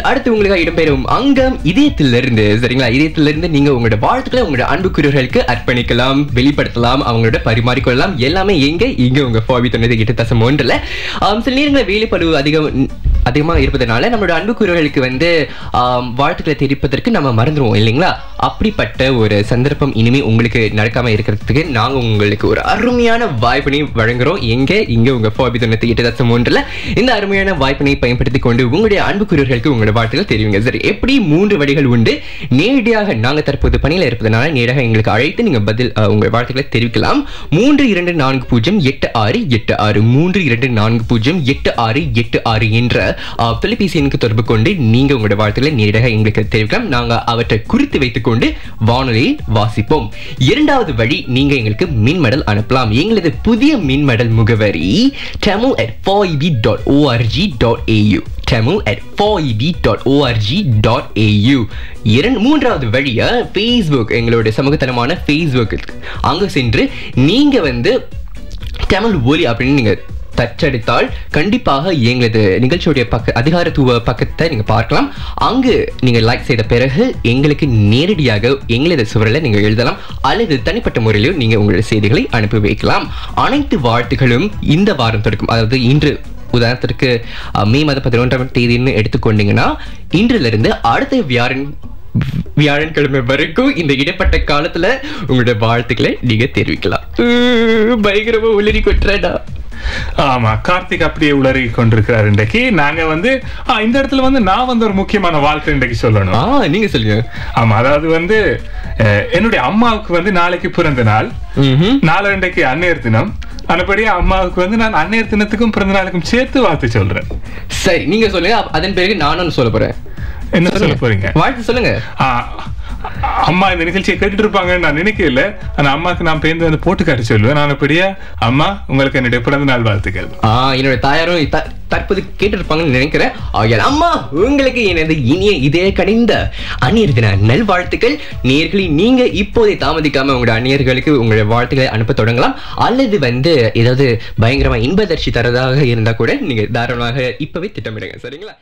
அடுத்து உங்களுக்காக இடம்பெறும் அங்கம் இதயத்திலிருந்து. சரிங்களா? இதயத்திலிருந்து நீங்க உங்களோட வாழ்த்துக்களை உங்களோட அன்புக்குரியவர்களுக்கு அர்ப்பணிக்கலாம் வெளிப்படுத்தலாம் அவங்களோட பரிமாறிக்கொள்ளலாம். எல்லாமே எங்க? இங்க உங்க போவி தொண்ணூத்தி எட்டு தசம் ஒன்றுல. ஆம், சில நேரங்களில் வேலைப்பழுவு அதிகம் அதிகமாக இருப்பதனால நம்மளோட அன்புக்குரியவர்களுக்கு வந்து வாழ்த்துக்களை தெரிவிப்பதற்கு நம்ம மறந்துடுவோம் இல்லைங்களா? அப்படிப்பட்ட ஒரு சந்தர்ப்பம் இனிமே உங்களுக்கு நடக்காம இருக்கிறதுக்கு நாங்கள் உங்களுக்கு ஒரு அருமையான வாய்ப்பினை வழங்குறோம். எங்கே? இங்கே உங்கள் போபி தொண்ணூத்தி எட்டு தசம் ஒன்றில் இந்த அருமையான வாய்ப்பினை பயன்படுத்தி கொண்டு உங்களுடைய அன்புக்குரியவர்களுக்கு உங்களோட வாழ்த்துக்கள் தெரிவிங்க. சரி எப்படி மூன்று வழிகள் உண்டு? நேரடியாக நாங்கள் தற்போது பணியில் இருப்பதனால நேராக எங்களுக்கு அழைத்து நீங்கள் பதில் உங்கள் வாழ்த்துக்களை தெரிவிக்கலாம். மூன்று இரண்டு நான்கு பூஜ்ஜியம் எட்டு ஆறு எட்டு ஆறு. மூன்று இரண்டு நான்கு பூஜ்ஜியம் எட்டு ஆறு எட்டு ஆறு என்ற தொலைபேசி தொடர்பு கொண்டு நீங்க உங்களோட வாழ்த்துக்களை நேரடியாக எங்களுக்கு தெரிவிக்கலாம். நாங்க அவற்றை குறித்து வைத்துக் கொண்டு வானொலியில் வாசிப்போம். இரண்டாவது வழி நீங்க எங்களுக்கு மின்மடல் அனுப்பலாம். எங்களது புதிய மின்மடல் முகவரி Tamil at 4eb.org.au Tamil at 4eb.org.au இரண்டு மூன்றாவது வழியா ஃபேஸ்புக் எங்களுடைய சமூகத்தனமான ஃபேஸ்புக் அங்கே சென்று நீங்க வந்து தமிழ் ஒலி அப்படின்னு நீங்கள் தச்சடித்தால் கண்டிப்பாக எங்களது நிகழ்ச்சியுடைய பக்க அதிகாரத்துவ பக்கத்தை நீங்கள் பார்க்கலாம். அங்கு நீங்கள் லைக் செய்த பிறகு எங்களுக்கு நேரடியாக எங்களது சுவரில் நீங்கள் எழுதலாம். அல்லது தனிப்பட்ட முறையிலும் நீங்கள் உங்களுடைய செய்திகளை அனுப்பி வைக்கலாம். அனைத்து வாழ்த்துகளும் இந்த வாரம் தொடக்கும் அதாவது இன்று உதாரணத்திற்கு மே மாதம் பதினொன்றாம் தேதின்னு எடுத்துக்கொண்டீங்கன்னா இன்றிலிருந்து அடுத்த வியாழன் வியாழன்கிழமை வரைக்கும் இந்த இடைப்பட்ட காலத்துல உங்களுடைய வாழ்த்துக்களை நீங்க தெரிவிக்கலாம். பயங்கரமா உளறி கொட்டுறேடா ஆமா கார்த்திக் அப்படியே உளறி கொண்டிருக்கிறார் இன்றைக்கு. நாங்க வந்து இந்த இடத்துல வந்து நான் வந்து ஒரு முக்கியமான வாழ்க்கை இன்றைக்கு சொல்லணும். நீங்க சொல்லுங்க. ஆமா அதாவது வந்து என்னுடைய அம்மாவுக்கு வந்து நாளைக்கு பிறந்த நாள். ம்ஹும். நாளண்டைக்கு அன்னையர் தினம். அதுபடியே அம்மாவுக்கு வந்து நான் அன்னையர் தினத்துக்கும் பிறந்த நாளுக்கும் சேர்த்து வாழ்த்து சொல்றேன். சரி நீங்க சொல்லுங்க அதன் பிறகு நானும் சொல்ல போறேன். என்ன சொல்ல போறீங்க? வாழ்த்து சொல்லுங்க. அம்மா இந்த நிகழ்ச்சியை கேட்டுட்டு இருப்பாங்கன்னு நான் நினைக்கல. ஆனா அம்மாக்கு நான் பேருந்து வந்து போட்டு காட்டி சொல்லுவேன். நான் அப்படியே அம்மா உங்களுக்கு என்னுடைய பிறந்த நாள் வாழ்த்துக்கள். என்னோட தாயாரும் தற்போது தற்போது கேட்டிருப்பாங்கன்னு நினைக்கிறேன். அம்மா உங்களுக்கு எனது இனிய இதே கனிந்த அந்நியர் தின நல்வாழ்த்துக்கள். நேர்களை நீங்க இப்போதே தாமதிக்காம உங்களோட அந்நியர்களுக்கு உங்களுடைய வாழ்த்துக்களை அனுப்ப தொடங்கலாம். அல்லது வந்து ஏதாவது பயங்கரமா இன்பதர்ஷி தரதாக இருந்தா கூட நீங்க தாராளமாக இப்பவே திட்டமிடுங்க. சரிங்களா?